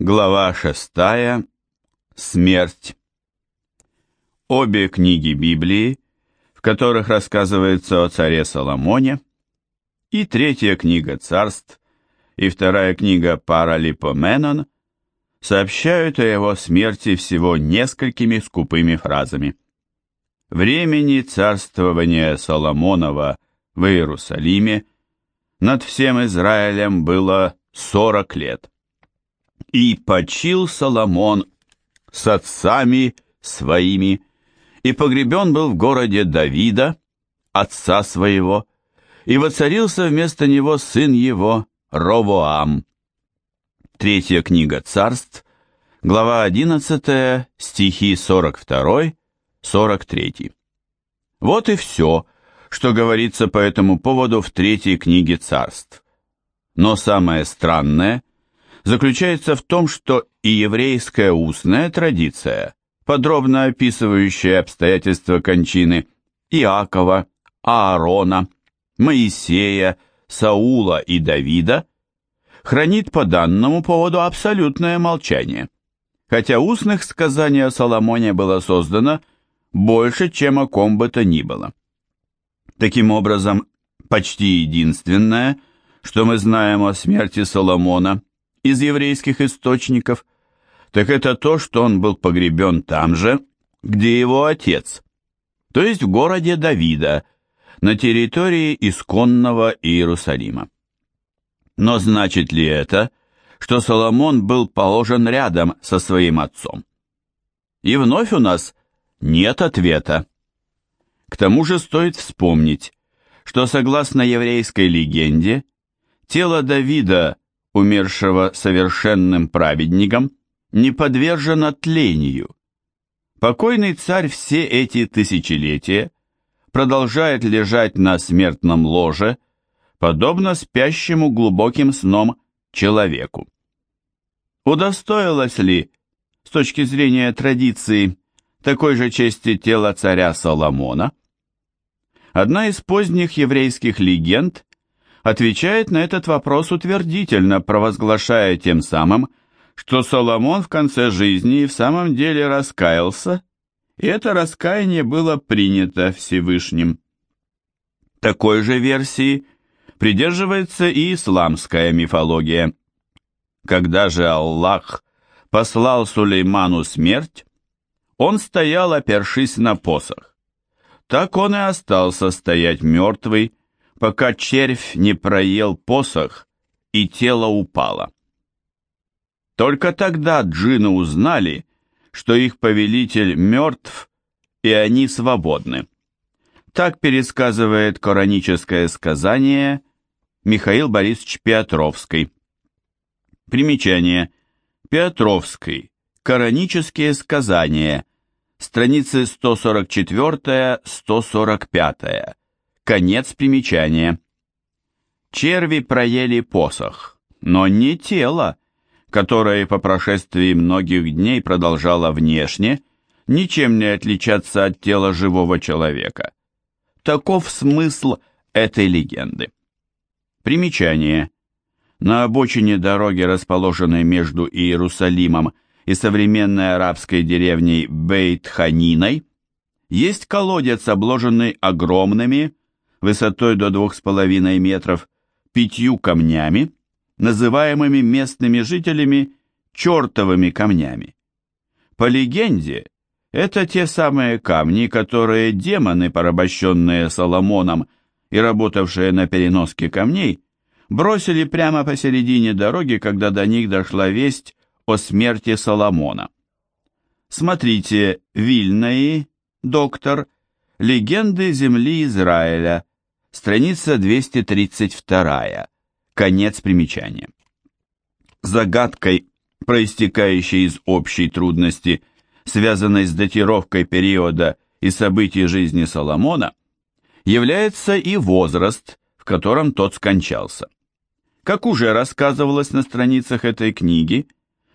Глава шестая. Смерть. Обе книги Библии, в которых рассказывается о царе Соломоне, и третья книга царств, и вторая книга Паралипоменон сообщают о его смерти всего несколькими скупыми фразами. Времени царствования Соломонова в Иерусалиме над всем Израилем было сорок лет. И почил Соломон с отцами своими, и погребен был в городе Давида, отца своего, и воцарился вместо него сын его Ровоам. Третья книга царств, глава 11, стихи 42-43. Вот и все, что говорится по этому поводу в третьей книге царств. Но самое странное заключается в том, что и еврейская устная традиция, подробно описывающая обстоятельства кончины Иакова, Аарона, Моисея, Саула и Давида, хранит по данному поводу абсолютное молчание, хотя устных сказаний о Соломоне было создано больше, чем о ком бы то ни было. Таким образом, почти единственное, что мы знаем о смерти Соломона из еврейских источников, так это то, что он был погребен там же, где его отец, то есть в городе Давида, на территории исконного Иерусалима. Но значит ли это, что Соломон был положен рядом со своим отцом? И вновь у нас нет ответа. К тому же стоит вспомнить, что согласно еврейской легенде, тело Давида, умершего совершенным праведником, не подвержено тлению. Покойный царь все эти тысячелетия продолжает лежать на смертном ложе, подобно спящему глубоким сном человеку. Удостоилось ли, с точки зрения традиции, такой же чести тело царя Соломона? Одна из поздних еврейских легенд отвечает на этот вопрос утвердительно, провозглашая тем самым, что Соломон в конце жизни и в самом деле раскаялся, и это раскаяние было принято Всевышним. Такой же версии придерживается и исламская мифология. Когда же Аллах послал Сулейману смерть, он стоял, опершись на посох. Так он и остался стоять мертвый, пока червь не проел посох, и тело упало. Только тогда джины узнали, что их повелитель мертв, и они свободны. Так пересказывает кораническое сказание Михаил Борисович Петровский. Примечание. Петровский. Коранические сказания. Страницы 144-145. Конец примечания. Черви проели посох, но не тело, которое по прошествии многих дней продолжало внешне ничем не отличаться от тела живого человека. Таков смысл этой легенды. Примечание. На обочине дороги, расположенной между Иерусалимом и современной арабской деревней Бейт-Ханиной, есть колодец, обложенный огромными, высотой до двух с половиной метров, пятью камнями, называемыми местными жителями чертовыми камнями. По легенде, это те самые камни, которые демоны, порабощенные Соломоном и работавшие на переноске камней, бросили прямо посередине дороги, когда до них дошла весть о смерти Соломона. Смотрите Вильнаи, доктор, Легенды земли Израиля, Страница 232. Конец примечания. Загадкой, проистекающей из общей трудности, связанной с датировкой периода и событий жизни Соломона, является и возраст, в котором тот скончался. Как уже рассказывалось на страницах этой книги,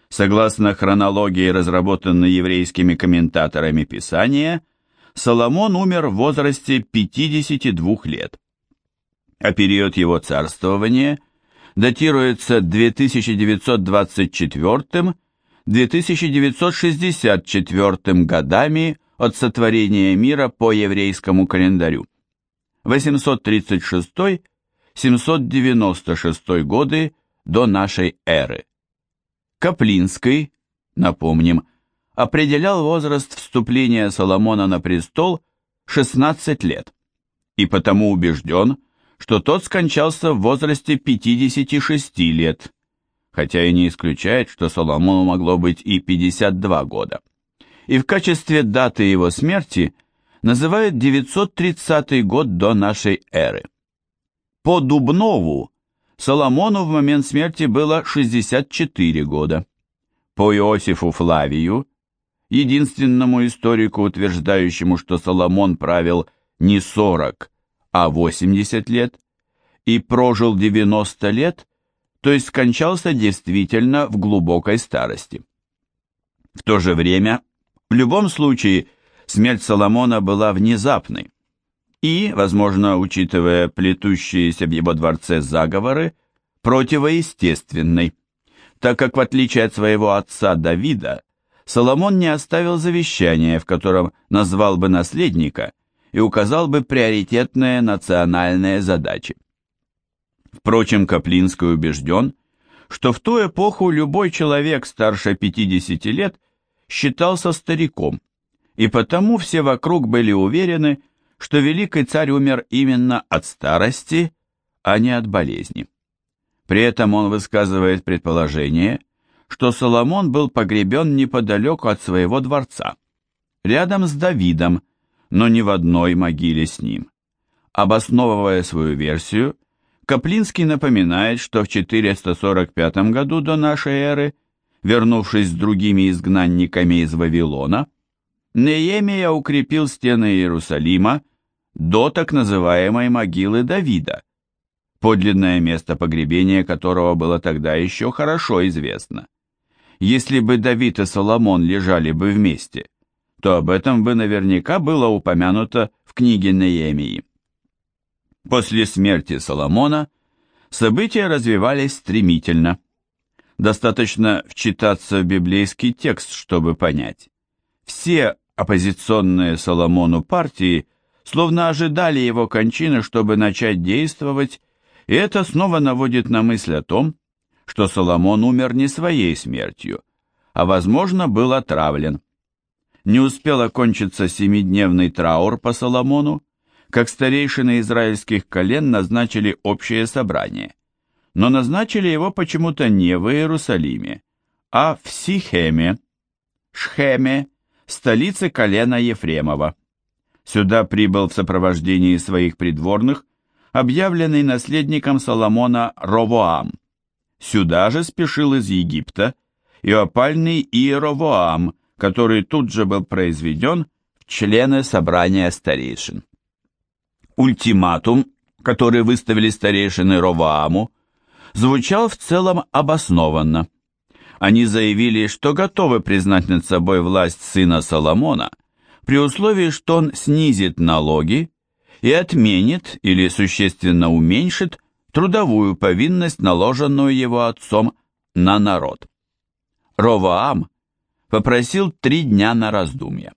согласно хронологии, разработанной еврейскими комментаторами Писания, Соломон умер в возрасте 52 лет а период его царствования датируется 2924-2964 годами от сотворения мира по еврейскому календарю. 836-796 годы до нашей эры. Каплинский, напомним, определял возраст вступления Соломона на престол 16 лет, и потому убежден, что тот скончался в возрасте 56 лет, хотя и не исключает, что Соломону могло быть и 52 года. И в качестве даты его смерти называют 930 год до нашей эры. По Дубнову Соломону в момент смерти было 64 года. По Иосифу Флавию, единственному историку, утверждающему, что Соломон правил не 40, а 80 лет, и прожил 90 лет, то есть скончался действительно в глубокой старости. В то же время, в любом случае, смерть Соломона была внезапной и, возможно, учитывая плетущиеся в его дворце заговоры, противоестественной, так как, в отличие от своего отца Давида, Соломон не оставил завещания, в котором назвал бы наследника – и указал бы приоритетные национальные задачи. Впрочем, Каплинский убежден, что в ту эпоху любой человек старше 50 лет считался стариком, и потому все вокруг были уверены, что великий царь умер именно от старости, а не от болезни. При этом он высказывает предположение, что Соломон был погребен неподалеку от своего дворца, рядом с Давидом, но не в одной могиле с ним. Обосновывая свою версию, Каплинский напоминает, что в 445 году до нашей эры, вернувшись с другими изгнанниками из Вавилона, Неемия укрепил стены Иерусалима до так называемой могилы Давида, подлинное место погребения которого было тогда еще хорошо известно. Если бы Давид и Соломон лежали бы вместе, то об этом бы наверняка было упомянуто в книге Неемии. После смерти Соломона события развивались стремительно. Достаточно вчитаться в библейский текст, чтобы понять. Все оппозиционные Соломону партии словно ожидали его кончины, чтобы начать действовать, и это снова наводит на мысль о том, что Соломон умер не своей смертью, а, возможно, был отравлен не успел окончиться семидневный траур по Соломону, как старейшины израильских колен назначили общее собрание. Но назначили его почему-то не в Иерусалиме, а в Сихеме, Шхеме, столице колена Ефремова. Сюда прибыл в сопровождении своих придворных объявленный наследником Соломона Ровоам. Сюда же спешил из Египта и опальный Иеровоам, который тут же был произведен в члены собрания старейшин. Ультиматум, который выставили старейшины Ровааму, звучал в целом обоснованно. Они заявили, что готовы признать над собой власть сына Соломона при условии, что он снизит налоги и отменит или существенно уменьшит трудовую повинность, наложенную его отцом на народ. Роваам попросил три дня на раздумье.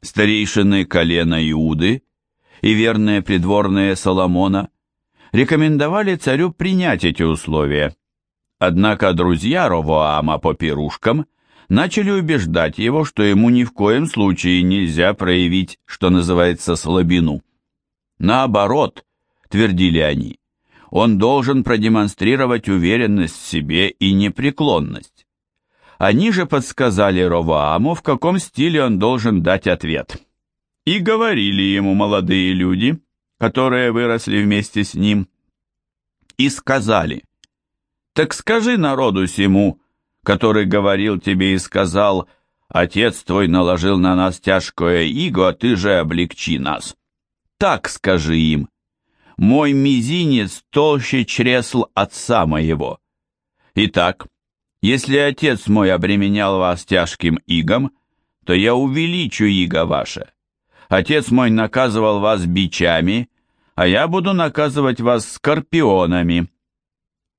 Старейшины колена Иуды и верные придворные Соломона рекомендовали царю принять эти условия. Однако друзья Ровоама по пирушкам начали убеждать его, что ему ни в коем случае нельзя проявить, что называется, слабину. Наоборот, твердили они, он должен продемонстрировать уверенность в себе и непреклонность. Они же подсказали Ровааму, в каком стиле он должен дать ответ. И говорили ему молодые люди, которые выросли вместе с ним, и сказали, «Так скажи народу сему, который говорил тебе и сказал, Отец твой наложил на нас тяжкое иго, а ты же облегчи нас. Так скажи им, мой мизинец толще чресл отца моего. Итак, если отец мой обременял вас тяжким игом, то я увеличу иго ваше. Отец мой наказывал вас бичами, а я буду наказывать вас скорпионами.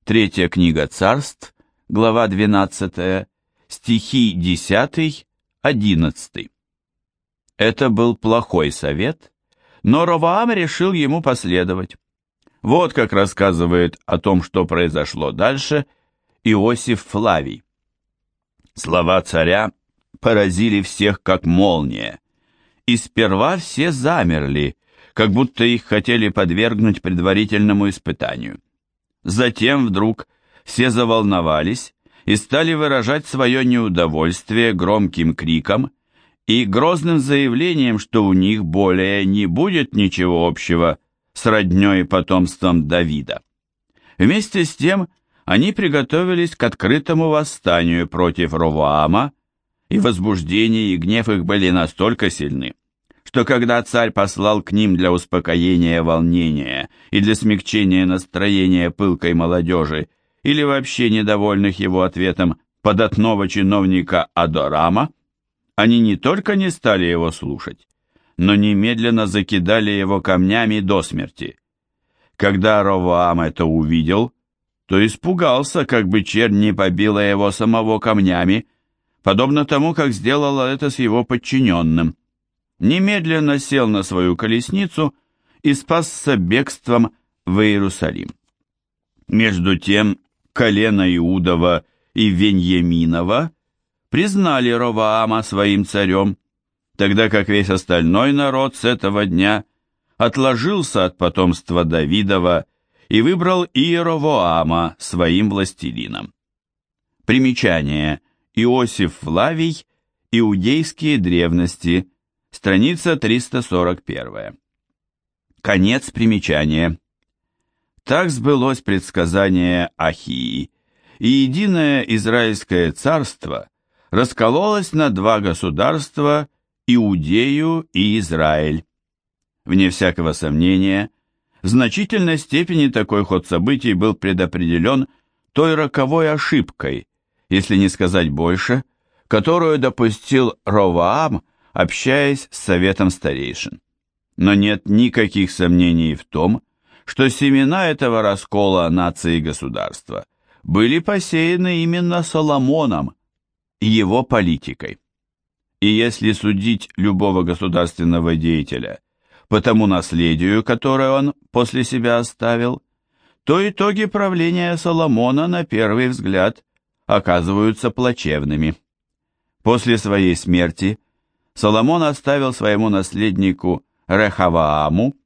Третья книга царств, глава 12, стихи 10, 11. Это был плохой совет, но Роваам решил ему последовать. Вот как рассказывает о том, что произошло дальше, Иосиф Флавий. Слова царя поразили всех как молния, и сперва все замерли, как будто их хотели подвергнуть предварительному испытанию. Затем вдруг все заволновались и стали выражать свое неудовольствие громким криком и грозным заявлением, что у них более не будет ничего общего с роднёй потомством Давида. Вместе с тем они приготовились к открытому восстанию против Ровоама, и возбуждение и гнев их были настолько сильны, что когда царь послал к ним для успокоения волнения и для смягчения настроения пылкой молодежи или вообще недовольных его ответом податного чиновника Адорама, они не только не стали его слушать, но немедленно закидали его камнями до смерти. Когда Ровоам это увидел, то испугался, как бы чернь не побила его самого камнями, подобно тому, как сделала это с его подчиненным. Немедленно сел на свою колесницу и спасся бегством в Иерусалим. Между тем колено Иудова и Веньяминова признали Роваама своим царем, тогда как весь остальной народ с этого дня отложился от потомства Давидова и выбрал Иеровоама своим властелином. Примечание. Иосиф Флавий. Иудейские древности. Страница 341. Конец примечания. Так сбылось предсказание Ахии, и единое Израильское царство раскололось на два государства Иудею и Израиль. Вне всякого сомнения, в значительной степени такой ход событий был предопределен той роковой ошибкой, если не сказать больше, которую допустил Роваам, общаясь с советом старейшин. Но нет никаких сомнений в том, что семена этого раскола нации и государства были посеяны именно Соломоном и его политикой. И если судить любого государственного деятеля по тому наследию, которое он после себя оставил, то итоги правления Соломона на первый взгляд оказываются плачевными. После своей смерти Соломон оставил своему наследнику Рехавааму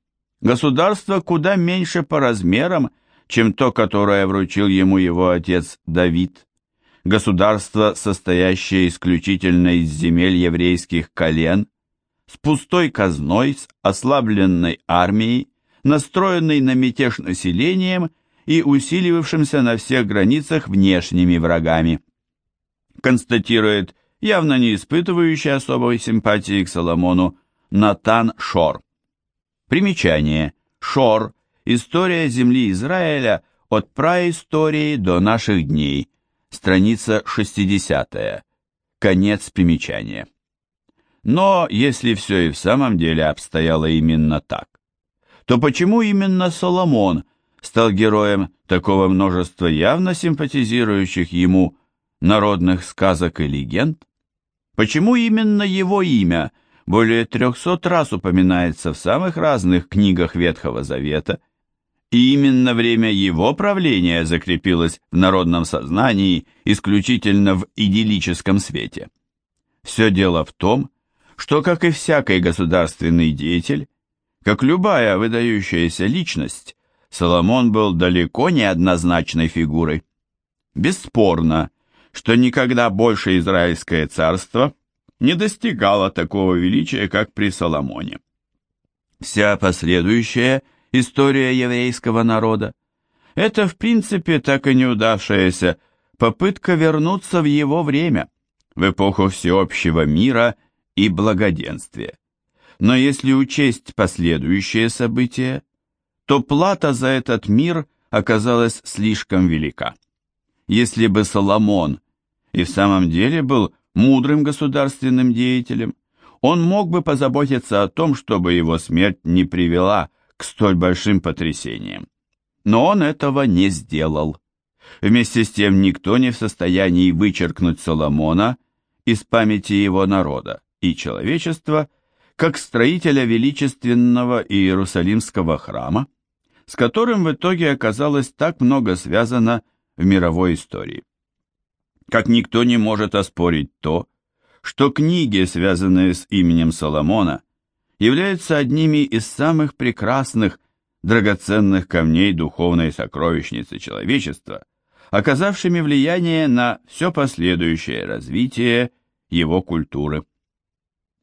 государство куда меньше по размерам, чем то, которое вручил ему его отец Давид. Государство, состоящее исключительно из земель еврейских колен, с пустой казной, с ослабленной армией, настроенной на мятеж населением и усиливавшимся на всех границах внешними врагами. Констатирует явно не испытывающий особой симпатии к Соломону Натан Шор. Примечание. Шор. История земли Израиля от праистории до наших дней. Страница 60. Конец примечания. Но если все и в самом деле обстояло именно так, то почему именно Соломон стал героем такого множества явно симпатизирующих ему народных сказок и легенд? Почему именно его имя – более трехсот раз упоминается в самых разных книгах Ветхого Завета, и именно время его правления закрепилось в народном сознании исключительно в идиллическом свете. Все дело в том, что, как и всякий государственный деятель, как любая выдающаяся личность, Соломон был далеко не однозначной фигурой. Бесспорно, что никогда больше Израильское царство не достигала такого величия, как при Соломоне. Вся последующая история еврейского народа – это, в принципе, так и неудавшаяся попытка вернуться в его время, в эпоху всеобщего мира и благоденствия. Но если учесть последующие события, то плата за этот мир оказалась слишком велика. Если бы Соломон и в самом деле был мудрым государственным деятелем, он мог бы позаботиться о том, чтобы его смерть не привела к столь большим потрясениям. Но он этого не сделал. Вместе с тем никто не в состоянии вычеркнуть Соломона из памяти его народа и человечества как строителя величественного Иерусалимского храма, с которым в итоге оказалось так много связано в мировой истории. Как никто не может оспорить то, что книги, связанные с именем Соломона, являются одними из самых прекрасных, драгоценных камней духовной сокровищницы человечества, оказавшими влияние на все последующее развитие его культуры.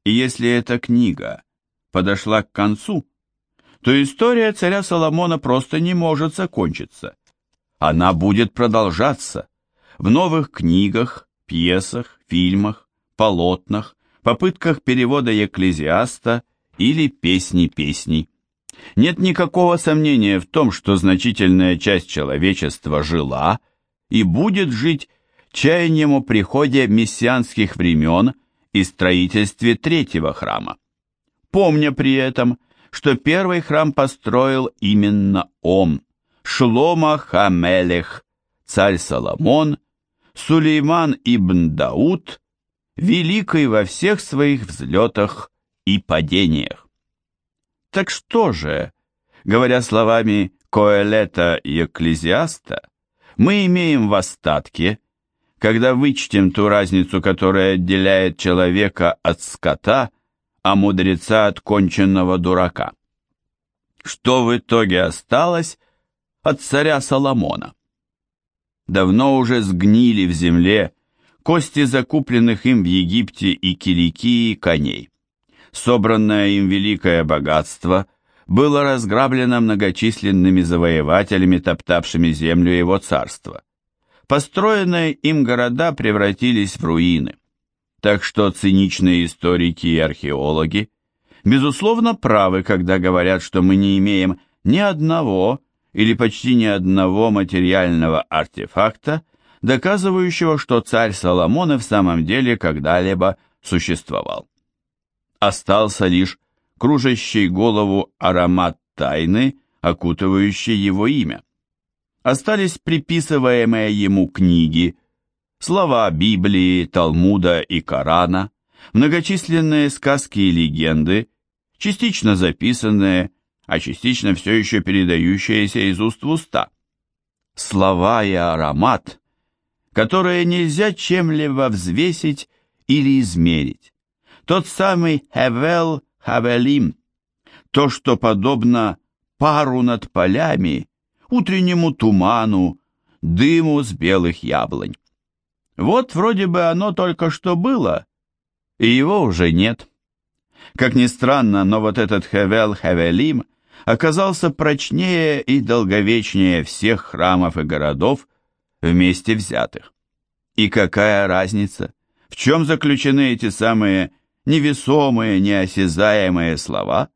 И если эта книга подошла к концу, то история царя Соломона просто не может закончиться. Она будет продолжаться в новых книгах, пьесах, фильмах, полотнах, попытках перевода Екклезиаста или песни песней. Нет никакого сомнения в том, что значительная часть человечества жила и будет жить чаянием о приходе мессианских времен и строительстве третьего храма. Помня при этом, что первый храм построил именно он, Шлома Хамелех, царь Соломон, Сулейман ибн Дауд, великий во всех своих взлетах и падениях. Так что же, говоря словами Коэлета и Экклезиаста, мы имеем в остатке, когда вычтем ту разницу, которая отделяет человека от скота, а мудреца от конченного дурака. Что в итоге осталось от царя Соломона? Давно уже сгнили в земле кости закупленных им в Египте и Киликии коней. Собранное им великое богатство было разграблено многочисленными завоевателями, топтавшими землю его царства. Построенные им города превратились в руины. Так что циничные историки и археологи, безусловно, правы, когда говорят, что мы не имеем ни одного или почти ни одного материального артефакта, доказывающего, что царь Соломон и в самом деле когда-либо существовал. Остался лишь кружащий голову аромат тайны, окутывающий его имя. Остались приписываемые ему книги, слова Библии, Талмуда и Корана, многочисленные сказки и легенды, частично записанные, а частично все еще передающиеся из уст в уста. Слова и аромат, которые нельзя чем-либо взвесить или измерить. Тот самый Хевел Хавелим, то, что подобно пару над полями, утреннему туману, дыму с белых яблонь. Вот вроде бы оно только что было, и его уже нет. Как ни странно, но вот этот Хевел Хевелим оказался прочнее и долговечнее всех храмов и городов вместе взятых. И какая разница, в чем заключены эти самые невесомые, неосязаемые слова?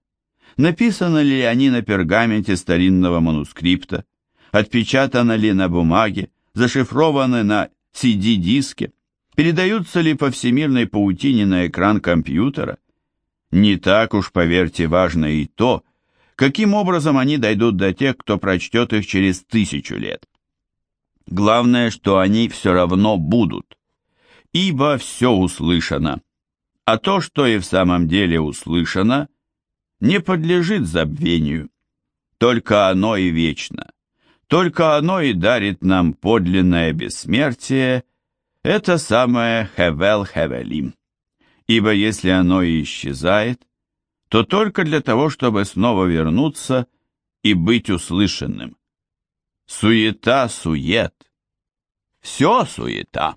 Написаны ли они на пергаменте старинного манускрипта? Отпечатаны ли на бумаге? Зашифрованы на CD-диске? Передаются ли по всемирной паутине на экран компьютера? Не так уж, поверьте, важно и то, каким образом они дойдут до тех, кто прочтет их через тысячу лет. Главное, что они все равно будут, ибо все услышано, а то, что и в самом деле услышано, не подлежит забвению. Только оно и вечно, только оно и дарит нам подлинное бессмертие, это самое Хевел-Хевелим. Ибо если оно и исчезает, то только для того, чтобы снова вернуться и быть услышанным. Суета-сует. Все суета.